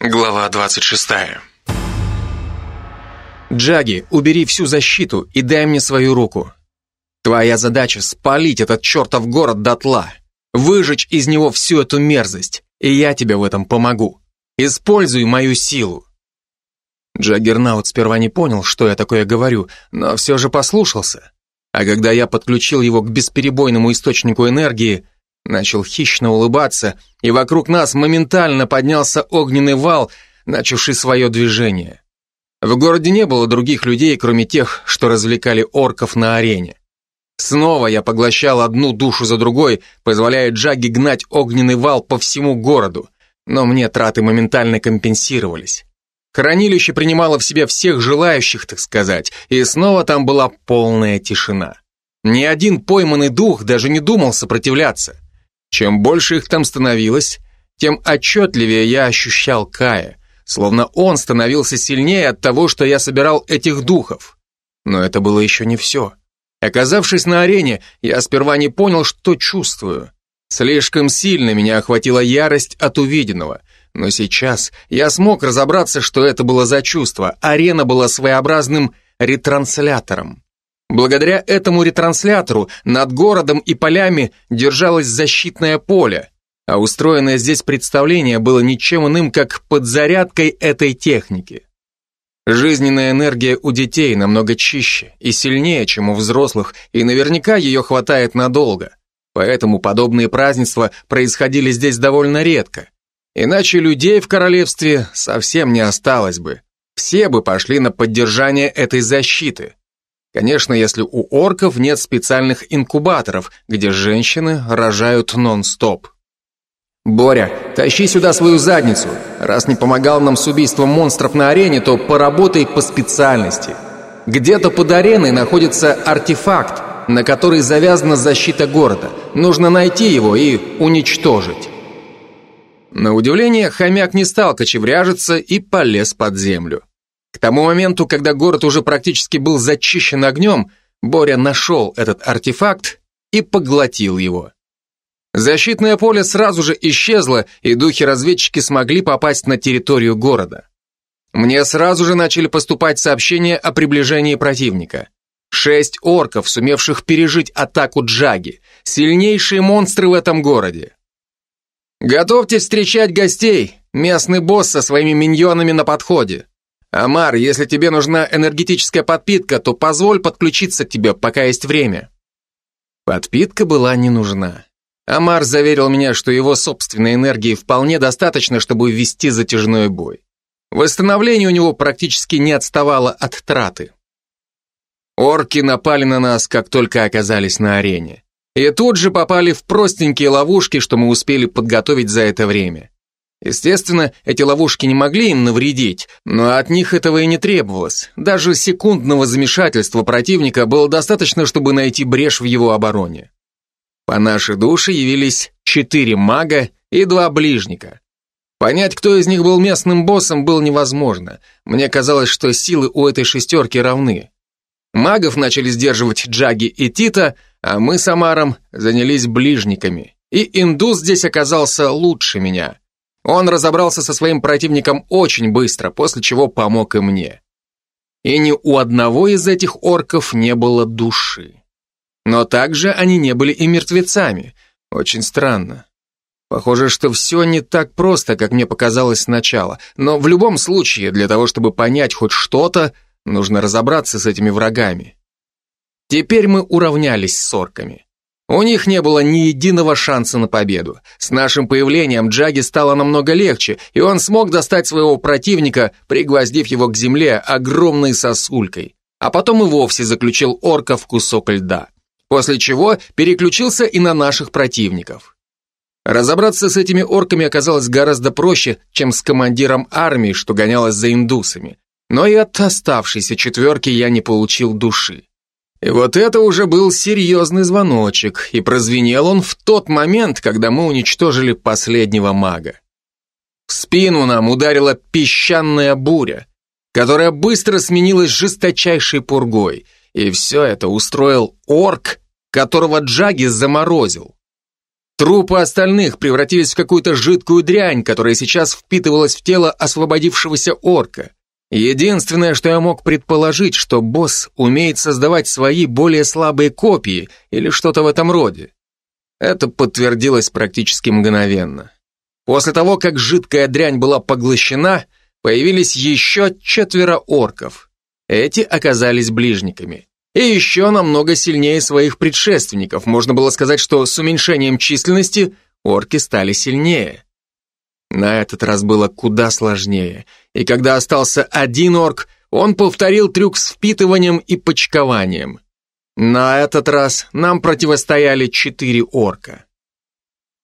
Глава 26. Джаги, убери всю защиту и дай мне свою руку. Твоя задача — спалить этот чертов город дотла, выжечь из него всю эту мерзость, и я тебе в этом помогу. Используй мою силу. Джаггернаут сперва не понял, что я такое говорю, но все же послушался. А когда я подключил его к бесперебойному источнику энергии, начал хищно улыбаться, и вокруг нас моментально поднялся огненный вал, начавший свое движение. В городе не было других людей, кроме тех, что развлекали орков на арене. Снова я поглощал одну душу за другой, позволяя Джаги гнать огненный вал по всему городу, но мне траты моментально компенсировались. Хранилище принимало в себя всех желающих, так сказать, и снова там была полная тишина. Ни один пойманный дух даже не думал сопротивляться. Чем больше их там становилось, тем отчетливее я ощущал Кая, словно он становился сильнее от того, что я собирал этих духов. Но это было еще не все. Оказавшись на арене, я сперва не понял, что чувствую. Слишком сильно меня охватила ярость от увиденного. Но сейчас я смог разобраться, что это было за чувство. Арена была своеобразным ретранслятором. Благодаря этому ретранслятору над городом и полями держалось защитное поле, а устроенное здесь представление было ничем иным, как подзарядкой этой техники. Жизненная энергия у детей намного чище и сильнее, чем у взрослых, и наверняка ее хватает надолго. Поэтому подобные празднества происходили здесь довольно редко. Иначе людей в королевстве совсем не осталось бы. Все бы пошли на поддержание этой защиты. Конечно, если у орков нет специальных инкубаторов, где женщины рожают нон-стоп. «Боря, тащи сюда свою задницу. Раз не помогал нам с убийством монстров на арене, то поработай по специальности. Где-то под ареной находится артефакт, на который завязана защита города. Нужно найти его и уничтожить». На удивление, хомяк не стал кочевряжиться и полез под землю. К тому моменту, когда город уже практически был зачищен огнем, Боря нашел этот артефакт и поглотил его. Защитное поле сразу же исчезло, и духи-разведчики смогли попасть на территорию города. Мне сразу же начали поступать сообщения о приближении противника. Шесть орков, сумевших пережить атаку Джаги, сильнейшие монстры в этом городе. Готовьтесь встречать гостей, местный босс со своими миньонами на подходе. «Амар, если тебе нужна энергетическая подпитка, то позволь подключиться к тебе, пока есть время». Подпитка была не нужна. Амар заверил меня, что его собственной энергии вполне достаточно, чтобы ввести затяжной бой. Восстановление у него практически не отставало от траты. Орки напали на нас, как только оказались на арене. И тут же попали в простенькие ловушки, что мы успели подготовить за это время. Естественно, эти ловушки не могли им навредить, но от них этого и не требовалось. Даже секундного замешательства противника было достаточно, чтобы найти брешь в его обороне. По нашей душе явились четыре мага и два ближника. Понять, кто из них был местным боссом, было невозможно. Мне казалось, что силы у этой шестерки равны. Магов начали сдерживать Джаги и Тита, а мы с Амаром занялись ближниками. И индус здесь оказался лучше меня. Он разобрался со своим противником очень быстро, после чего помог и мне. И ни у одного из этих орков не было души. Но также они не были и мертвецами. Очень странно. Похоже, что все не так просто, как мне показалось сначала. Но в любом случае, для того, чтобы понять хоть что-то, нужно разобраться с этими врагами. Теперь мы уравнялись с орками. У них не было ни единого шанса на победу. С нашим появлением Джаги стало намного легче, и он смог достать своего противника, пригвоздив его к земле огромной сосулькой. А потом и вовсе заключил орка в кусок льда. После чего переключился и на наших противников. Разобраться с этими орками оказалось гораздо проще, чем с командиром армии, что гонялась за индусами. Но и от оставшейся четверки я не получил души. И вот это уже был серьезный звоночек, и прозвенел он в тот момент, когда мы уничтожили последнего мага. В спину нам ударила песчаная буря, которая быстро сменилась жесточайшей пургой, и все это устроил орк, которого Джаги заморозил. Трупы остальных превратились в какую-то жидкую дрянь, которая сейчас впитывалась в тело освободившегося орка. Единственное, что я мог предположить, что босс умеет создавать свои более слабые копии или что-то в этом роде. Это подтвердилось практически мгновенно. После того, как жидкая дрянь была поглощена, появились еще четверо орков. Эти оказались ближниками. И еще намного сильнее своих предшественников. Можно было сказать, что с уменьшением численности орки стали сильнее. На этот раз было куда сложнее. И когда остался один орк, он повторил трюк с впитыванием и почкованием. На этот раз нам противостояли четыре орка.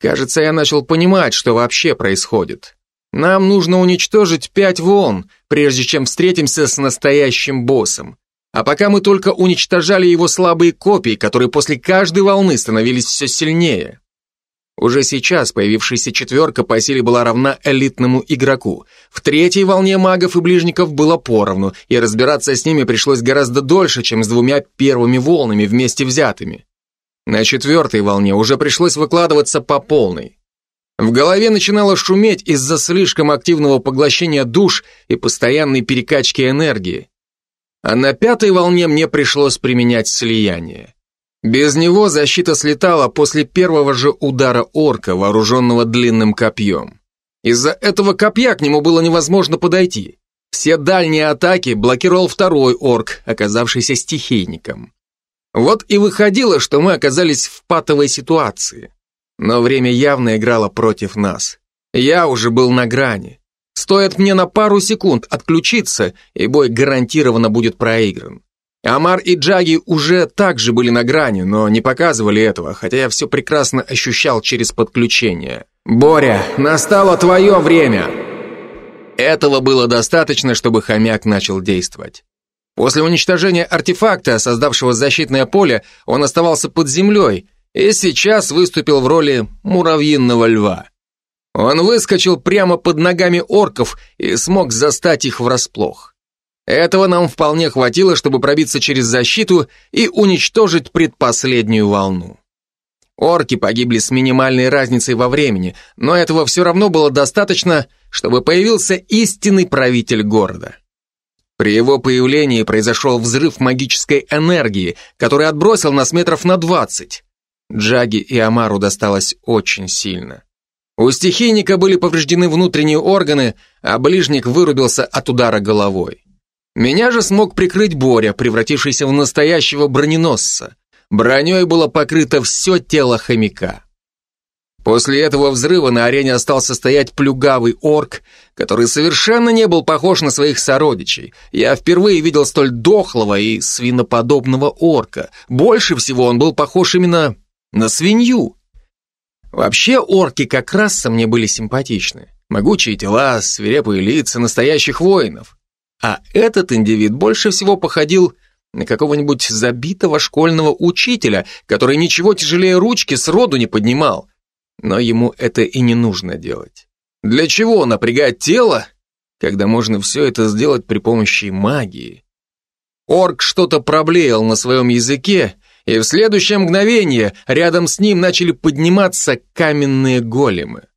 Кажется, я начал понимать, что вообще происходит. Нам нужно уничтожить пять волн, прежде чем встретимся с настоящим боссом. А пока мы только уничтожали его слабые копии, которые после каждой волны становились все сильнее. Уже сейчас появившаяся четверка по силе была равна элитному игроку. В третьей волне магов и ближников было поровну, и разбираться с ними пришлось гораздо дольше, чем с двумя первыми волнами вместе взятыми. На четвертой волне уже пришлось выкладываться по полной. В голове начинало шуметь из-за слишком активного поглощения душ и постоянной перекачки энергии. А на пятой волне мне пришлось применять слияние. Без него защита слетала после первого же удара орка, вооруженного длинным копьем. Из-за этого копья к нему было невозможно подойти. Все дальние атаки блокировал второй орк, оказавшийся стихийником. Вот и выходило, что мы оказались в патовой ситуации. Но время явно играло против нас. Я уже был на грани. Стоит мне на пару секунд отключиться, и бой гарантированно будет проигран. Амар и Джаги уже также были на грани, но не показывали этого, хотя я все прекрасно ощущал через подключение. «Боря, настало твое время!» Этого было достаточно, чтобы хомяк начал действовать. После уничтожения артефакта, создавшего защитное поле, он оставался под землей и сейчас выступил в роли муравьиного льва. Он выскочил прямо под ногами орков и смог застать их врасплох. Этого нам вполне хватило, чтобы пробиться через защиту и уничтожить предпоследнюю волну. Орки погибли с минимальной разницей во времени, но этого все равно было достаточно, чтобы появился истинный правитель города. При его появлении произошел взрыв магической энергии, который отбросил нас метров на двадцать. Джаги и Амару досталось очень сильно. У стихийника были повреждены внутренние органы, а ближник вырубился от удара головой. Меня же смог прикрыть Боря, превратившийся в настоящего броненосца. Броней было покрыто все тело хомяка. После этого взрыва на арене остался стоять плюгавый орк, который совершенно не был похож на своих сородичей. Я впервые видел столь дохлого и свиноподобного орка. Больше всего он был похож именно на свинью. Вообще орки как раз мне были симпатичны. Могучие тела, свирепые лица настоящих воинов. А этот индивид больше всего походил на какого-нибудь забитого школьного учителя, который ничего тяжелее ручки сроду не поднимал. Но ему это и не нужно делать. Для чего напрягать тело, когда можно все это сделать при помощи магии? Орк что-то проблеял на своем языке, и в следующее мгновение рядом с ним начали подниматься каменные големы.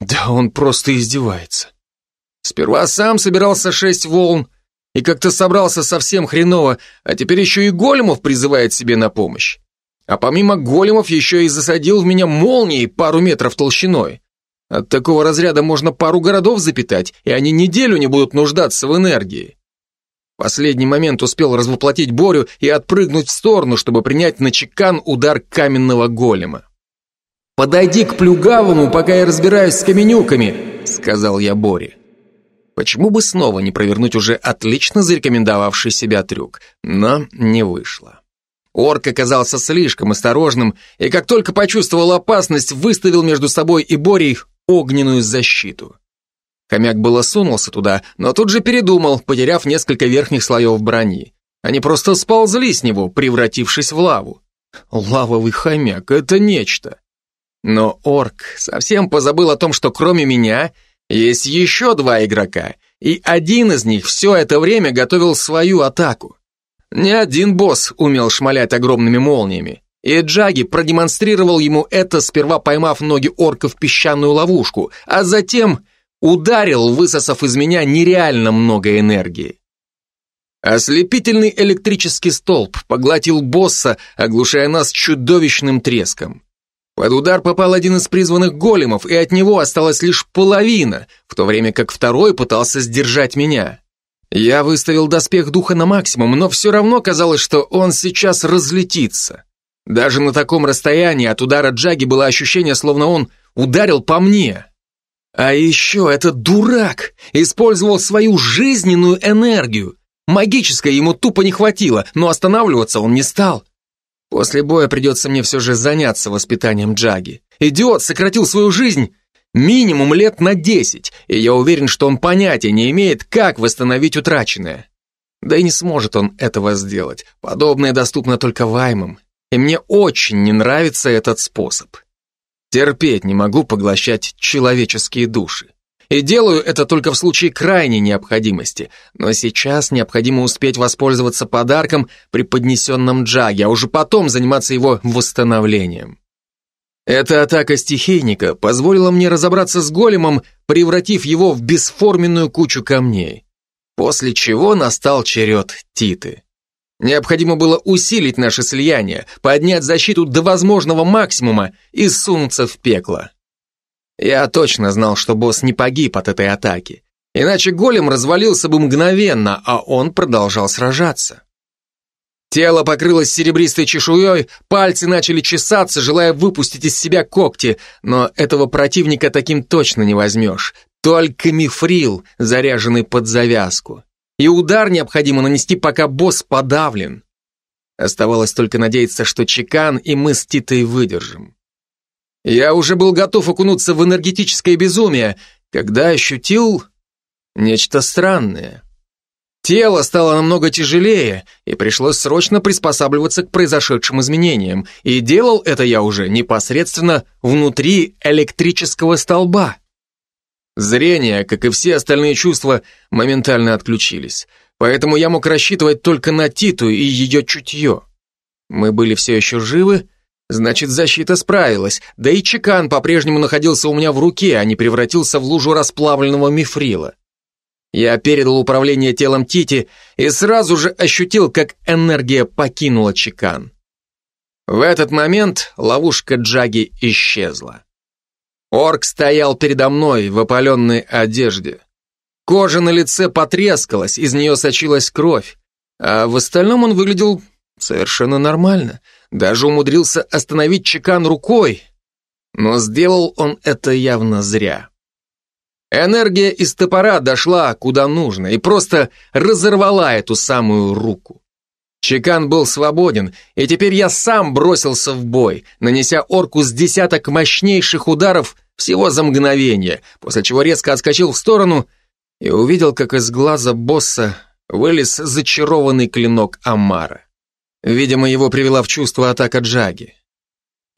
Да он просто издевается. Сперва сам собирался шесть волн, и как-то собрался совсем хреново, а теперь еще и големов призывает себе на помощь. А помимо големов еще и засадил в меня молнией пару метров толщиной. От такого разряда можно пару городов запитать, и они неделю не будут нуждаться в энергии. Последний момент успел развоплотить Борю и отпрыгнуть в сторону, чтобы принять на чекан удар каменного голема. «Подойди к плюгавому, пока я разбираюсь с каменюками», — сказал я Боре. Почему бы снова не провернуть уже отлично зарекомендовавший себя трюк? Но не вышло. Орк оказался слишком осторожным, и как только почувствовал опасность, выставил между собой и Борей огненную защиту. Хомяк было сунулся туда, но тут же передумал, потеряв несколько верхних слоев брони. Они просто сползли с него, превратившись в лаву. Лавовый хомяк — это нечто. Но орк совсем позабыл о том, что кроме меня есть еще два игрока, и один из них все это время готовил свою атаку. Ни один босс умел шмалять огромными молниями. И Джаги продемонстрировал ему это, сперва поймав ноги орка в песчаную ловушку, а затем ударил, высосав из меня нереально много энергии. Ослепительный электрический столб поглотил босса, оглушая нас чудовищным треском. Под удар попал один из призванных големов, и от него осталась лишь половина, в то время как второй пытался сдержать меня. Я выставил доспех духа на максимум, но все равно казалось, что он сейчас разлетится. Даже на таком расстоянии от удара Джаги было ощущение, словно он ударил по мне. А еще этот дурак использовал свою жизненную энергию. Магической ему тупо не хватило, но останавливаться он не стал. После боя придется мне все же заняться воспитанием Джаги. Идиот сократил свою жизнь минимум лет на десять, и я уверен, что он понятия не имеет, как восстановить утраченное. Да и не сможет он этого сделать. Подобное доступно только ваймам. И мне очень не нравится этот способ. Терпеть не могу поглощать человеческие души. И делаю это только в случае крайней необходимости. Но сейчас необходимо успеть воспользоваться подарком, преподнесенным Джаге, а уже потом заниматься его восстановлением. Эта атака стихийника позволила мне разобраться с големом, превратив его в бесформенную кучу камней. После чего настал черед Титы. Необходимо было усилить наше слияние, поднять защиту до возможного максимума и сунуться в пекло. Я точно знал, что босс не погиб от этой атаки. Иначе голем развалился бы мгновенно, а он продолжал сражаться. Тело покрылось серебристой чешуей, пальцы начали чесаться, желая выпустить из себя когти, но этого противника таким точно не возьмешь. Только мифрил, заряженный под завязку и удар необходимо нанести, пока босс подавлен. Оставалось только надеяться, что Чекан и мы с Титой выдержим. Я уже был готов окунуться в энергетическое безумие, когда ощутил нечто странное. Тело стало намного тяжелее, и пришлось срочно приспосабливаться к произошедшим изменениям, и делал это я уже непосредственно внутри электрического столба. Зрение, как и все остальные чувства, моментально отключились. Поэтому я мог рассчитывать только на Титу и ее чутье. Мы были все еще живы, значит, защита справилась, да и чекан по-прежнему находился у меня в руке, а не превратился в лужу расплавленного мифрила. Я передал управление телом Тити и сразу же ощутил, как энергия покинула чекан. В этот момент ловушка Джаги исчезла. Орк стоял передо мной в опаленной одежде. Кожа на лице потрескалась, из нее сочилась кровь, а в остальном он выглядел совершенно нормально, даже умудрился остановить чекан рукой, но сделал он это явно зря. Энергия из топора дошла куда нужно и просто разорвала эту самую руку. Чекан был свободен, и теперь я сам бросился в бой, нанеся орку с десяток мощнейших ударов всего за мгновение, после чего резко отскочил в сторону и увидел, как из глаза босса вылез зачарованный клинок Амара. Видимо, его привела в чувство атака Джаги.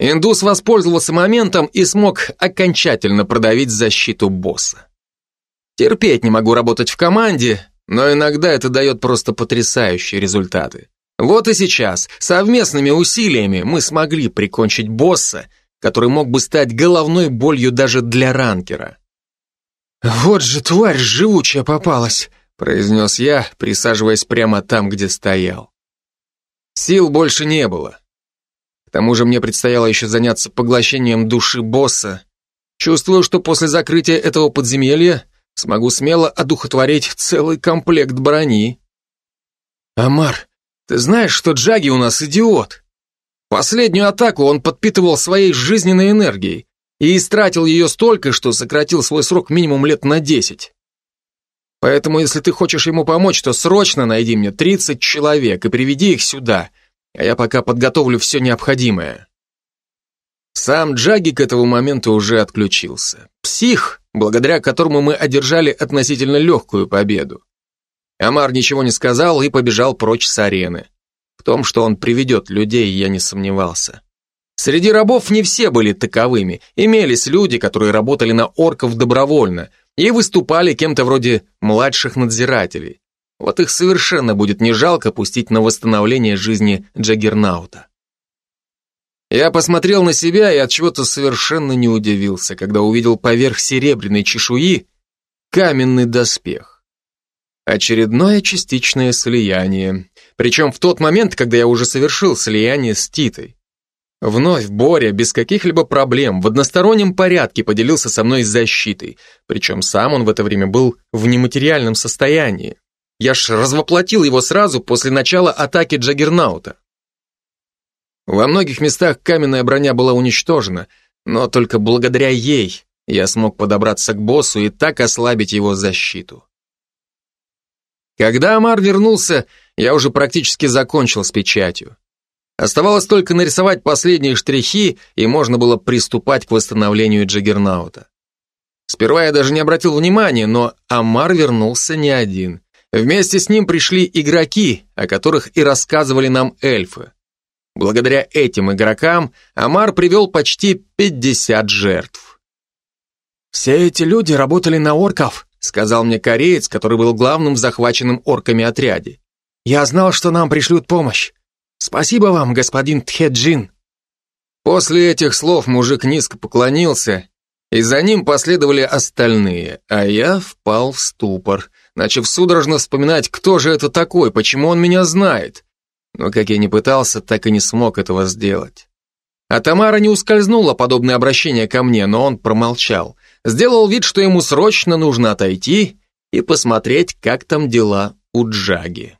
Индус воспользовался моментом и смог окончательно продавить защиту босса. Терпеть не могу работать в команде, но иногда это дает просто потрясающие результаты. Вот и сейчас, совместными усилиями, мы смогли прикончить босса, который мог бы стать головной болью даже для ранкера. «Вот же тварь живучая попалась», произнес я, присаживаясь прямо там, где стоял. Сил больше не было. К тому же мне предстояло еще заняться поглощением души босса. Чувствую, что после закрытия этого подземелья смогу смело одухотворить целый комплект брони. Амар, ты знаешь, что Джаги у нас идиот? Последнюю атаку он подпитывал своей жизненной энергией и истратил ее столько, что сократил свой срок минимум лет на десять. Поэтому, если ты хочешь ему помочь, то срочно найди мне 30 человек и приведи их сюда, а я пока подготовлю все необходимое. Сам Джаги к этому моменту уже отключился. Псих, благодаря которому мы одержали относительно легкую победу. Амар ничего не сказал и побежал прочь с арены. В том, что он приведет людей, я не сомневался. Среди рабов не все были таковыми. Имелись люди, которые работали на орков добровольно и выступали кем-то вроде младших надзирателей. Вот их совершенно будет не жалко пустить на восстановление жизни Джаггернаута. Я посмотрел на себя и от чего-то совершенно не удивился, когда увидел поверх серебряной чешуи каменный доспех. Очередное частичное слияние. Причем в тот момент, когда я уже совершил слияние с Титой. Вновь Боря без каких-либо проблем в одностороннем порядке поделился со мной защитой, причем сам он в это время был в нематериальном состоянии. Я ж развоплотил его сразу после начала атаки Джаггернаута. Во многих местах каменная броня была уничтожена, но только благодаря ей я смог подобраться к боссу и так ослабить его защиту. Когда Амар вернулся, я уже практически закончил с печатью. Оставалось только нарисовать последние штрихи, и можно было приступать к восстановлению Джаггернаута. Сперва я даже не обратил внимания, но Амар вернулся не один. Вместе с ним пришли игроки, о которых и рассказывали нам эльфы. Благодаря этим игрокам Амар привел почти 50 жертв. «Все эти люди работали на орков», сказал мне кореец, который был главным в захваченном орками отряде. «Я знал, что нам пришлют помощь. Спасибо вам, господин Тхеджин». После этих слов мужик низко поклонился, и за ним последовали остальные, а я впал в ступор, начав судорожно вспоминать, кто же это такой, почему он меня знает. Но как я не пытался, так и не смог этого сделать. А Тамара не ускользнула подобное обращение ко мне, но он промолчал. Сделал вид, что ему срочно нужно отойти и посмотреть, как там дела у Джаги.